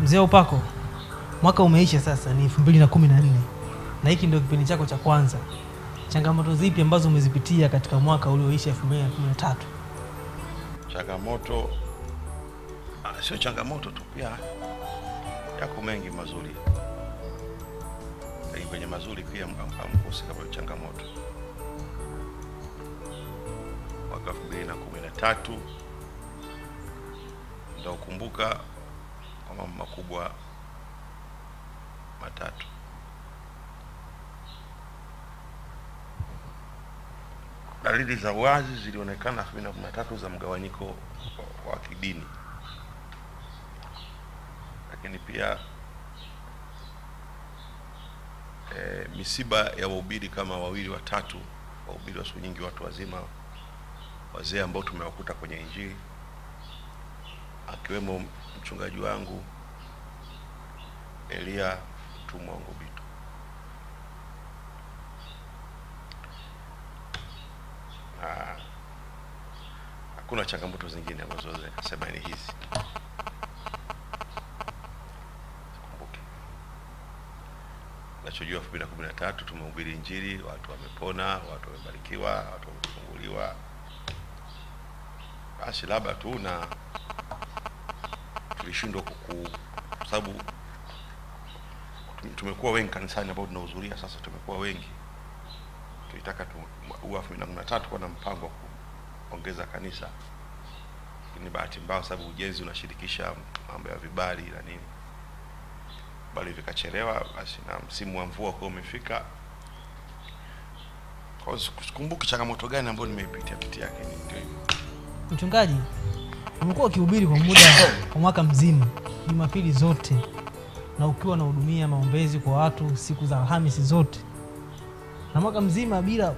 Mzee upako, mwaka umeisha sasa, ni elfu mbili na kumi na nne na hiki ndio kipindi chako cha kwanza. Changamoto zipi ambazo umezipitia katika mwaka ulioisha elfu mbili na kumi na tatu? Changamoto ah, sio changamoto tu, pia yako mengi mazuri, lakini kwenye mazuri pia hamkosi kama changamoto. Mwaka elfu mbili na kumi na tatu kwa mambo makubwa matatu. Dalili za wazi zilionekana elfu mbili na kumi na tatu za mgawanyiko wa, wa kidini, lakini pia e, misiba ya wahubiri kama wawili watatu, wahubiri wa siku nyingi, watu wazima, wazee ambao tumewakuta kwenye Injili, akiwemo mchungaji wangu Elia mtumwa wangu. Na hakuna changamoto zingine ambazo naweza ni hizi. Nachojua elfu mbili na kumi na tatu tumehubiri Injili, watu wamepona, watu wamebarikiwa, watu wamefunguliwa. Basi labda tu na tulishindwa kuku, sababu tumekuwa wengi kanisani ambao tunahudhuria sasa, tumekuwa wengi. Tulitaka tu elfu mbili na kumi na tatu kuwa na mpango wa kuongeza kanisa, lakini bahati mbaya, sababu ujenzi unashirikisha mambo ya vibali na nini, bali vikachelewa, basi na msimu wa mvua kwa umefika. Kwa sikumbuki changamoto gani ambayo nimeipitia pitia, lakini ndio hivyo. Mchungaji, umekuwa ukihubiri kwa muda kwa mwaka mzima, Jumapili zote, na ukiwa unahudumia maombezi kwa watu siku za Alhamisi zote, na mwaka mzima bila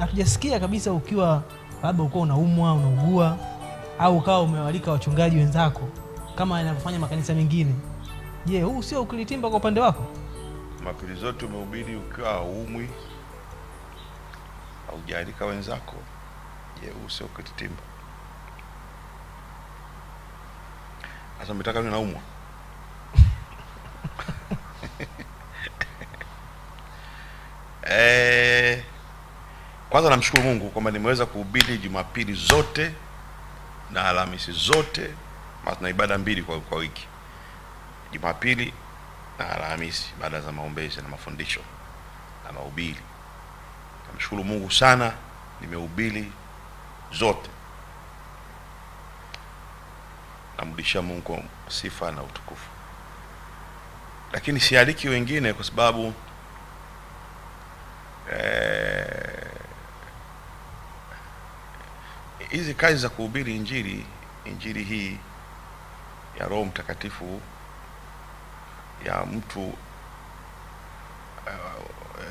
hatujasikia kabisa ukiwa labda ukiwa unaumwa, unaugua, au ukawa umewalika wachungaji wenzako kama yanavyofanya makanisa mengine. Je, huu sio ukilitimba kwa upande wako? Jumapili zote umehubiri ukiwa haumwi, haujaalika wenzako. Je, huu sio kititimba? Sasa umetaka niwe naumwa? Eh, kwanza namshukuru Mungu kwamba nimeweza kuhubiri Jumapili zote na Alhamisi zote, na ibada mbili kwa, kwa wiki, Jumapili na Alhamisi, baada za maombezi na mafundisho na mahubiri. Namshukuru Mungu sana, nimehubiri zote. Namrudishia Mungu sifa na utukufu, lakini sialiki wengine kwa sababu eh, hizi kazi za kuhubiri injili injili hii ya Roho Mtakatifu ya mtu uh, uh,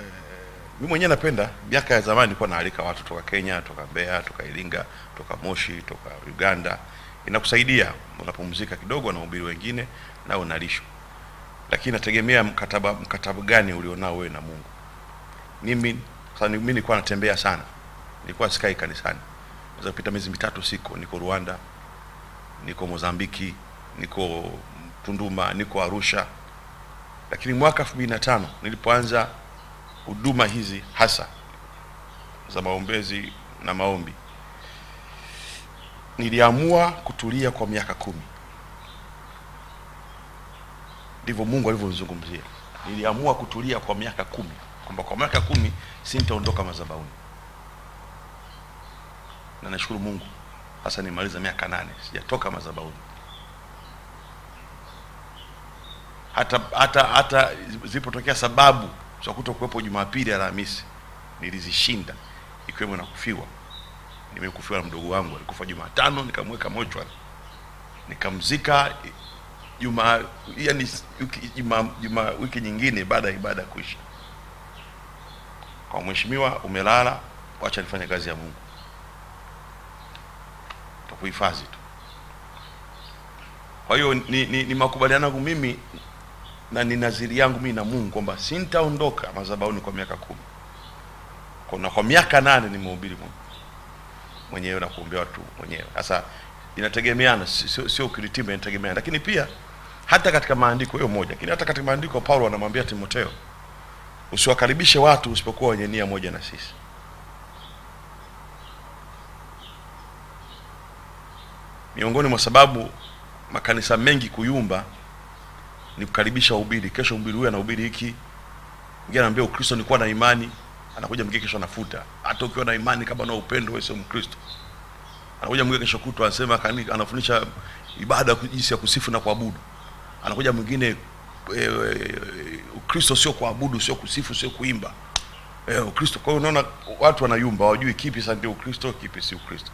mi mwenyewe napenda. Miaka ya zamani nilikuwa naalika watu toka Kenya, toka Mbeya, toka Iringa, toka Moshi, toka Uganda. Inakusaidia, unapumzika kidogo, na ubiri wengine na unalishwa, lakini nategemea mkataba mkataba gani ulionao wewe na Mungu. Mimi mimi nilikuwa natembea sana, nilikuwa sikai kanisani, naweza kupita miezi mitatu siko, niko Rwanda, niko Mozambiki, niko Tunduma, niko Arusha. Lakini mwaka elfu mbili na tano nilipoanza huduma hizi hasa za maombezi na maombi, niliamua kutulia kwa miaka kumi. Ndivyo Mungu alivyozungumzia. Niliamua kutulia kwa miaka kumi, kwamba kwa miaka kumi sintaondoka mazabauni na nashukuru Mungu sasa nimaliza miaka nane sijatoka mazabauni hata hata hata zilipotokea sababu za kuto kuwepo Jumapili, Alhamisi nilizishinda, ikiwemo na kufiwa. Nimekufiwa na mdogo wangu, alikufa Jumatano, nikamweka mochwari, nikamzika juma yani wiki, juma, juma wiki nyingine baada ya ibada kuisha. Kwa mheshimiwa, umelala, wacha nifanye kazi ya Mungu, takuhifadhi tu. Kwa hiyo ni, ni, ni makubaliano yangu mimi na ni naziri yangu mimi na Mungu kwamba sintaondoka madhabahuni kwa miaka kumi. Kuna kwa miaka nane nimehubiri Mungu mwenyewe na kuombea watu mwenyewe. Sasa inategemeana, sio sio kiritimu, inategemeana, lakini pia hata katika maandiko hiyo moja, lakini hata katika maandiko Paulo anamwambia Timotheo, usiwakaribishe watu usipokuwa wenye nia moja na sisi. Miongoni mwa sababu makanisa mengi kuyumba ni kukaribisha ubiri. Kesho mbiri huyu anahubiri hiki, mwingine anaambia Ukristo ni kuwa na imani, anakuja mwingine kesho anafuta. Hata ukiwa na imani kama na upendo, wewe sio Mkristo. Anakuja mwingine kesho kutwa anasema anafundisha ibada jinsi ya kusifu na kuabudu. Anakuja mwingine e, Ukristo sio kuabudu, sio kusifu, sio kuimba. E, Ukristo. Kwa hiyo unaona watu wanayumba, wajui kipi sasa ndio Ukristo, kipi si Ukristo.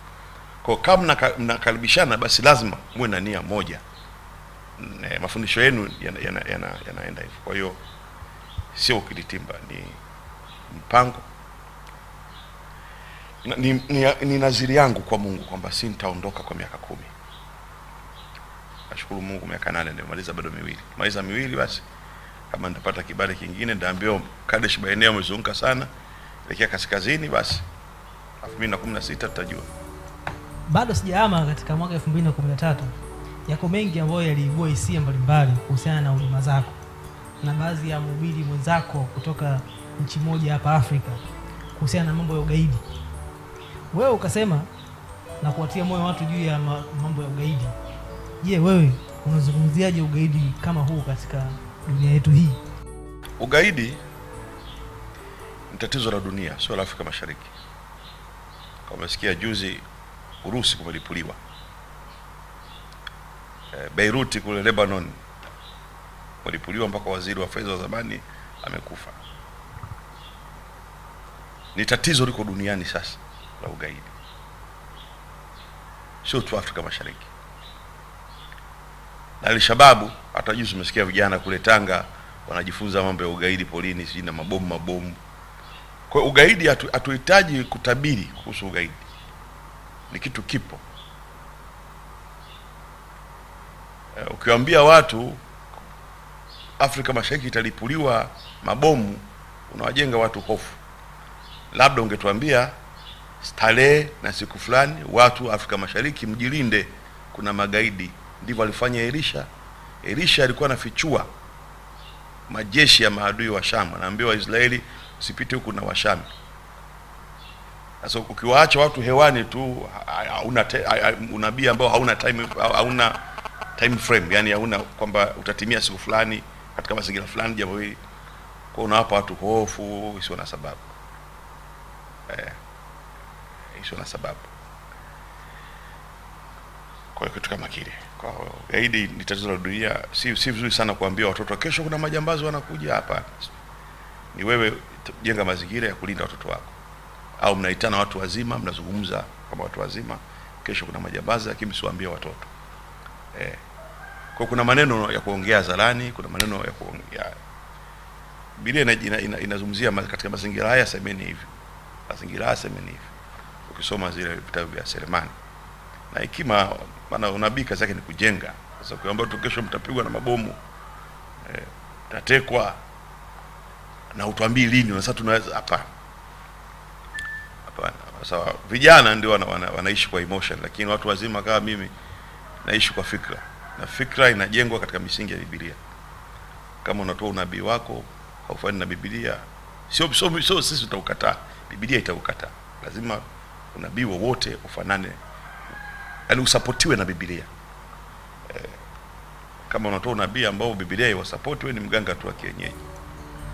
Kwa kama mnakaribishana, basi lazima muwe na nia moja. Ne, mafundisho yenu yanaenda yana, yana, yana, hivyo. Kwa hiyo sio ukilitimba ni mpango ni, ni, ni naziri yangu kwa Mungu kwamba si nitaondoka kwa miaka kumi. Nashukuru Mungu miaka nane nimemaliza bado miwili. Maliza miwili basi kama nitapata kibali kingine ndaambiwa Kadesh Barnea umezunguka sana lekea kaskazini basi 2016 tutajua. bado sijaama katika mwaka 2013 yako mengi ambayo yaliibua hisia mbalimbali kuhusiana na huduma zako na baadhi ya mubili mwenzako kutoka nchi moja hapa Afrika kuhusiana na mambo ya ugaidi. Wewe ukasema na kuwatia moyo watu juu ya mambo ya ugaidi. Je, wewe unazungumziaje ugaidi kama huu katika dunia yetu hii? Ugaidi ni tatizo la dunia, sio la Afrika Mashariki. Kama umesikia juzi Urusi kumelipuliwa, Beiruti Beirut kule Lebanon kumelipuliwa mpaka waziri wa fedha wa zamani amekufa. Ni tatizo liko duniani sasa la ugaidi, sio tu Afrika Mashariki. Na Alshababu hata juzi umesikia vijana kule Tanga wanajifunza mambo ya ugaidi polini, sijui na mabomu mabomu. Kwa ugaidi hatuhitaji atu, kutabiri kuhusu ugaidi, ni kitu kipo. E, Ukiwaambia watu Afrika Mashariki italipuliwa mabomu, unawajenga watu hofu. Labda ungetuambia starehe na siku fulani, watu Afrika Mashariki mjilinde, kuna magaidi. Ndivyo alifanya Elisha. Elisha alikuwa anafichua majeshi ya maadui wa Shamu, anaambia Waisraeli usipite huku na Washami. Sasa ukiwaacha watu hewani tu, ha- hauna unabii ambao hauna time, hauna time frame, yani hauna kwamba utatimia siku fulani katika mazingira fulani jambo hili, kwa unawapa watu hofu isiyo na sababu isiyo na sababu. Kwa hiyo kitu kama kile, kwa gaidi ni tatizo la dunia. Si si vizuri sana kuambia watoto kesho kuna majambazi wanakuja. Hapa ni wewe jenga mazingira ya kulinda watoto wako, au mnaitana watu wazima, mnazungumza kama watu wazima, kesho kuna majambazi, lakini msiwaambie watoto eh. Kwa kuna maneno ya kuongea zalani, kuna maneno ya kuongea Biblia ina, ina, ina, inazungumzia katika mazingira haya semeni hivi, mazingira aseme ni hivi. Ukisoma zile vitabu vya Selemani na hekima, maana unabii kazi yake ni kujenga. Sasa ukiambia tu kesho mtapigwa na mabomu eh, tatekwa na utuambii lini, na sasa tunaweza hapa hapana. Sasa vijana ndio wana, wana, wanaishi kwa emotion, lakini watu wazima kama mimi naishi kwa fikra, na fikra inajengwa katika misingi ya Biblia. Kama unatoa unabii wako haufani na Biblia, sio sio sio sisi tutaukataa, Biblia itaukataa. Lazima unabii wowote ufanane, yaani usapotiwe na Biblia. Eh, kama unatoa unabii ambao Biblia iwasapoti, wewe ni mganga tu wa kienyeji.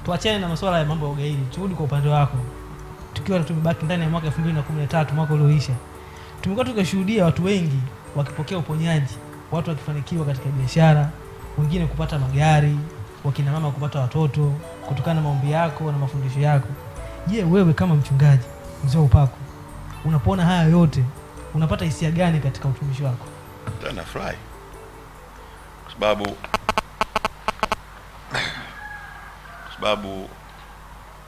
Tuachane na masuala ya mambo ya ugaidi, turudi kwa upande wako. Tukiwa tumebaki ndani ya mwaka 2013 mwaka ulioisha, tumekuwa tukishuhudia watu wengi wakipokea uponyaji, watu wakifanikiwa katika biashara, wengine kupata magari, wakina mama kupata watoto kutokana na maombi yako na mafundisho yako. Je, wewe kama mchungaji mzee upako, unapoona haya yote unapata hisia gani katika utumishi wako? Nafurahi kwa sababu kwa sababu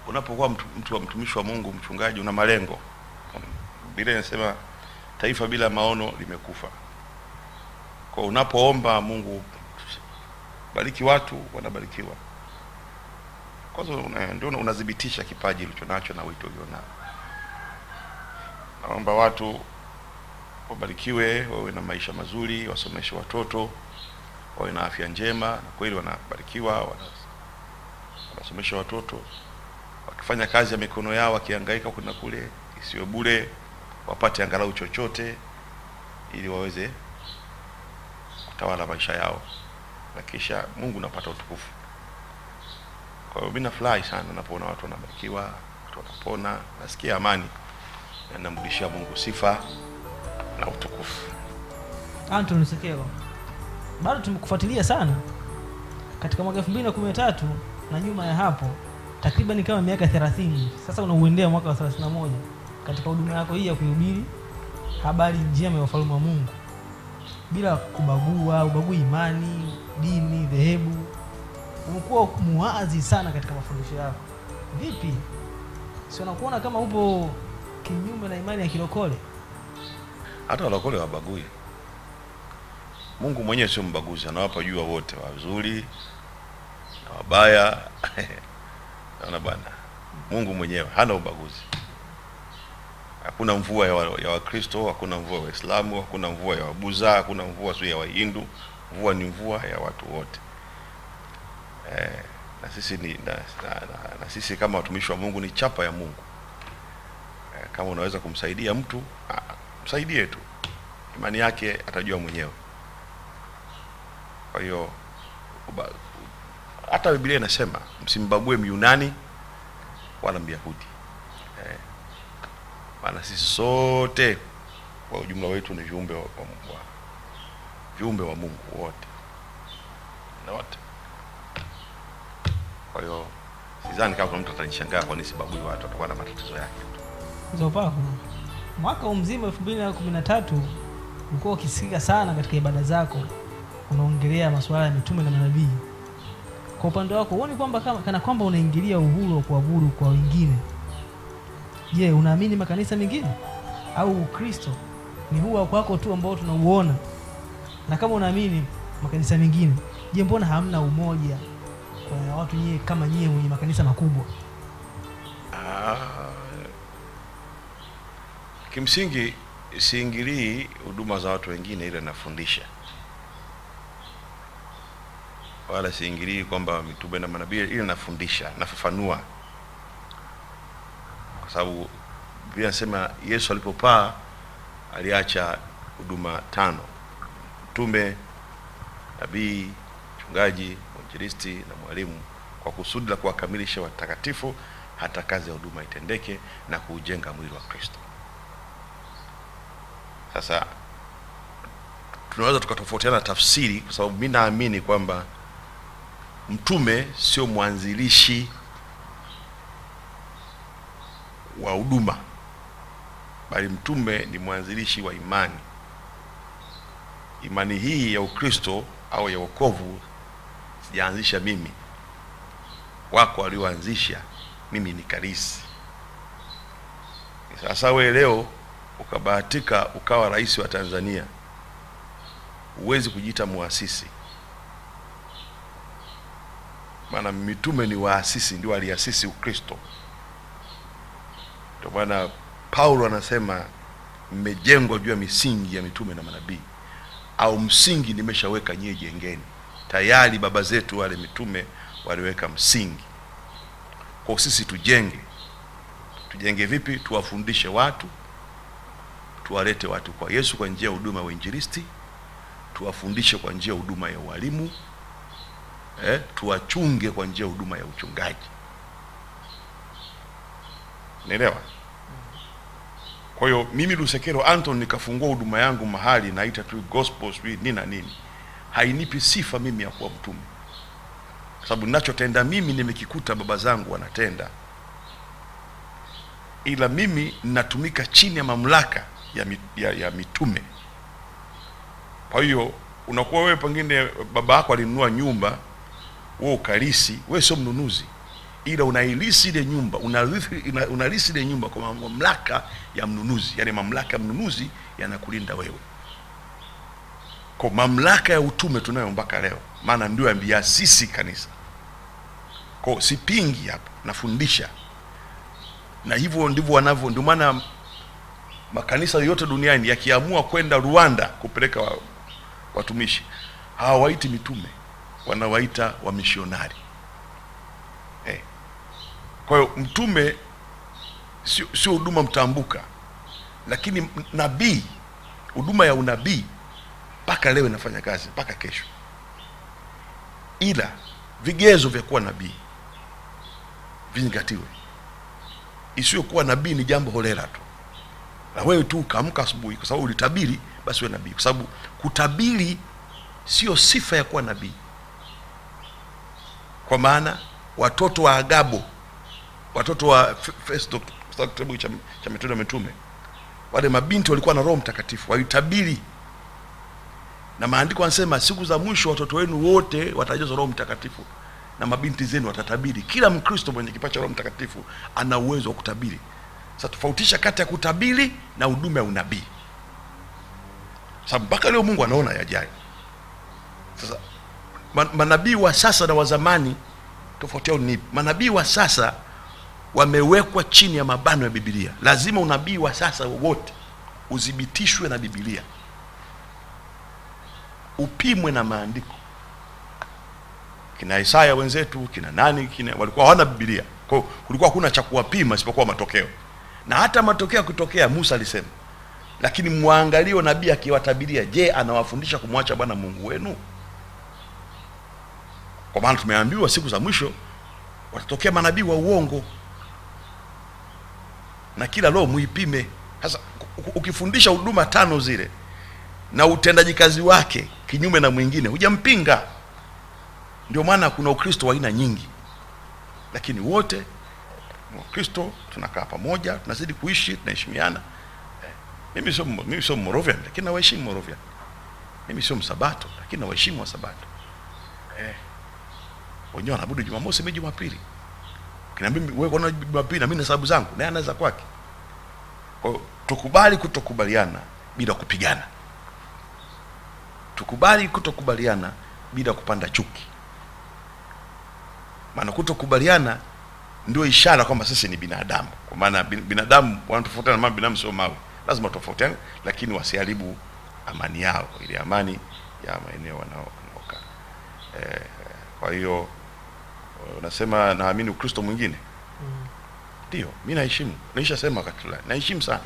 unapokuwa mtu, mtu wa mtumishi wa Mungu, mchungaji, una malengo. Biblia inasema taifa bila maono limekufa. Kwa unapoomba Mungu bariki watu, wanabarikiwa. Kwanza ndio unadhibitisha kipaji ulicho nacho na wito ulionao. Naomba watu wabarikiwe, wawe na maisha mazuri, wasomeshe watoto, wawe na afya njema na kweli wanabarikiwa wanasomesha watoto. Wakifanya kazi ya mikono yao wakihangaika huku na kule isiwe bure wapate angalau chochote ili waweze kutawala maisha yao. Na kisha mungu napata utukufu kwa hiyo mi nafurahi sana napoona watu wanabarikiwa watu wanapona nasikia amani na namrudishia mungu sifa na utukufu. Anton Sekelo, bado tumekufuatilia sana. Katika mwaka 2013 na nyuma ya hapo takriban kama miaka 30 sasa unauendea mwaka wa 31 katika huduma yako hii ya kuhubiri habari njema ya ufalme wa Mungu. Bila kubagua, ubagui imani, dini, dhehebu. Umekuwa muwazi sana katika mafundisho yako. Vipi, si unakuona kama upo kinyume na imani ya kilokole? hata walokole wabagui. Mungu mwenyewe sio mbaguzi anawapa jua wote wazuri na wabaya. Naona bwana mungu mwenyewe hana ubaguzi. Hakuna mvua ya Wakristo, wa- hakuna mvua ya waislamu hakuna mvua ya wabuza hakuna mvua sio ya wahindu mvua ni mvua ya watu wote eh, na sisi ni na, na, na, na sisi kama watumishi wa mungu ni chapa ya mungu. Eh, kama unaweza kumsaidia mtu ah, msaidie tu. Imani yake atajua mwenyewe. Kwa hiyo hata biblia inasema msimbague myunani wala myahudi. Eh, maana sisi sote kwa ujumla wetu ni viumbe wa, wa, wa, viumbe wa mungu wote. Na wote kwa hiyo sidhani kama kuna mtu atanishangaa kwa nini Sibabui watu atakuwa na matatizo yake. Tu. upako mwaka huu mzima elfu mbili na kumi na tatu ulikuwa ukisikika sana katika ibada zako unaongelea masuala ya mitume na manabii. Kwa upande wako huoni kwamba kana kwamba unaingilia uhuru wa kuabudu kwa wengine? Je unaamini makanisa mengine? Au ukristo ni huu wa kwako tu ambao tunauona? Na kama unaamini makanisa mengine je mbona hamna umoja kwa watu nyie kama nyie wenye makanisa makubwa? Ah, kimsingi siingilii huduma za watu wengine, ile nafundisha, wala siingilii kwamba mitume na manabii, ile nafundisha, nafafanua, kwa sababu Biblia inasema Yesu alipopaa aliacha huduma tano: mtume, nabii, mchungaji, mwinjilisti na mwalimu, kwa kusudi la kuwakamilisha watakatifu hata kazi ya huduma itendeke na kuujenga mwili wa Kristo. Sasa tunaweza tukatofautiana tafsiri, kwa sababu mi naamini kwamba mtume sio mwanzilishi wa huduma, bali mtume ni mwanzilishi wa imani. Imani hii ya Ukristo au ya wokovu sijaanzisha mimi, wako walioanzisha, mimi ni karisi. Sasa wewe leo ukabahatika ukawa rais wa Tanzania, huwezi kujiita muasisi, maana mitume ni waasisi, ndio waliasisi Ukristo. Ndio maana Paulo anasema mmejengwa juu ya misingi ya mitume na manabii, au msingi nimeshaweka nyie, jengeni. Tayari baba zetu wale mitume waliweka msingi, kwa sisi tujenge. Tujenge vipi? Tuwafundishe watu, tuwalete watu kwa Yesu kwa njia ya huduma ya uinjilisti, tuwafundishe kwa njia ya huduma ya ualimu eh, tuwachunge kwa njia ya huduma ya uchungaji. Naelewa? Kwa hiyo mimi Lusekero Anton nikafungua huduma yangu mahali naita tu gospel sijui nini na nini, hainipi sifa mimi ya kuwa mtume, kwa sababu ninachotenda mimi nimekikuta baba zangu wanatenda, ila mimi ninatumika chini ya mamlaka ya, ya, ya mitume. Kwa hiyo unakuwa wewe pengine baba yako alinunua nyumba, wewe ukalisi, wewe sio mnunuzi, ila unailisi ile nyumba, unalisi ile nyumba kwa mamlaka ya mnunuzi, yani mamlaka ya mnunuzi yanakulinda wewe kwa mamlaka ya utume tunayo mpaka leo, maana ndio ambiasisi kanisa. Kwa sipingi hapa, nafundisha, na hivyo ndivyo wanavyo. Ndio maana makanisa yote duniani yakiamua kwenda Rwanda kupeleka wa, watumishi hawawaiti mitume wanawaita wamishionari eh. kwa hiyo mtume sio huduma mtambuka lakini nabii huduma ya unabii mpaka leo inafanya kazi mpaka kesho. Ila vigezo vya kuwa nabii vizingatiwe. Isiyokuwa nabii ni jambo holela tu. Na wewe tu ukaamka asubuhi kwa sababu ulitabiri basi wewe nabii. Kwa sababu kutabiri sio sifa ya kuwa nabii. Kwa maana watoto wa agabo watoto wa festo kitabu cha, cha mitume wale mabinti walikuwa na roho mtakatifu walitabiri na maandiko anasema siku za mwisho watoto wenu wote watajazwa roho mtakatifu na mabinti zenu watatabiri. Kila mkristo mwenye kipawa cha roho mtakatifu ana uwezo wa kutabiri. Sasa tofautisha kati ya kutabiri na huduma ya unabii. Sababu mpaka leo mungu anaona yajayo. Sasa man, manabii wa sasa na wa zamani tofauti yao ni manabii wa sasa wamewekwa chini ya mabano ya bibilia lazima unabii wa sasa wote uthibitishwe na bibilia upimwe na maandiko. Kina isaya wenzetu kina nani kina walikuwa hawana Biblia, kwa hiyo kulikuwa hakuna cha kuwapima isipokuwa matokeo. Na hata matokeo yakitokea musa alisema lakini mwangalie nabii akiwatabiria je anawafundisha kumwacha bwana mungu wenu? Kwa maana tumeambiwa siku za mwisho watatokea manabii wa uongo. Na kila roho muipime. Sasa ukifundisha huduma tano zile na utendaji kazi wake kinyume na mwingine hujampinga. Ndio maana kuna ukristo wa aina nyingi lakini wote ni wakristo tunakaa pamoja tunazidi kuishi tunaheshimiana. Eh, mimi sio mimi sio Morovian, lakini nawaheshimu Morovian. mimi sio msabato lakini nawaheshimu wa sabato eh wenyewe wanaabudu jumamosi mimi jumapili. Kinaambia wewe kwa nini jumapili na mimi na sababu zangu? Naye anaweza kwake. Kwa hiyo tukubali kutokubaliana bila kupigana tukubali kutokubaliana bila kupanda chuki. Maana kutokubaliana ndio ishara kwamba sisi ni binadamu. Kwa maana binadamu wanatofautiana maana binadamu sio mawe. Lazima tofautiane lakini wasiharibu amani yao ili amani ya maeneo wanaoka. wanaokaa. Eh, kwa hiyo unasema naamini ukristo mwingine? Ndio mm. mi naheshimu. Naishasema wakati fulani naheshimu sana.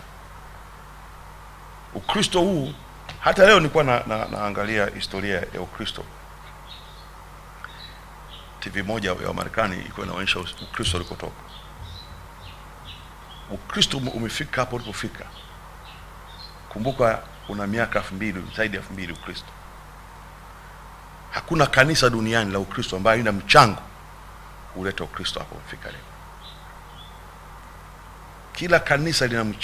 Ukristo huu hata leo nilikuwa na, na, naangalia historia ya ukristo. Tv moja ya marekani ilikuwa inaonyesha ukristo ulikotoka. Ukristo umefika hapo ulipofika. Kumbuka una miaka elfu mbili zaidi ya elfu mbili ukristo. Hakuna kanisa duniani la ukristo ambayo ina mchango kuleta ukristo hapo umefika leo. Kila kanisa lina mchango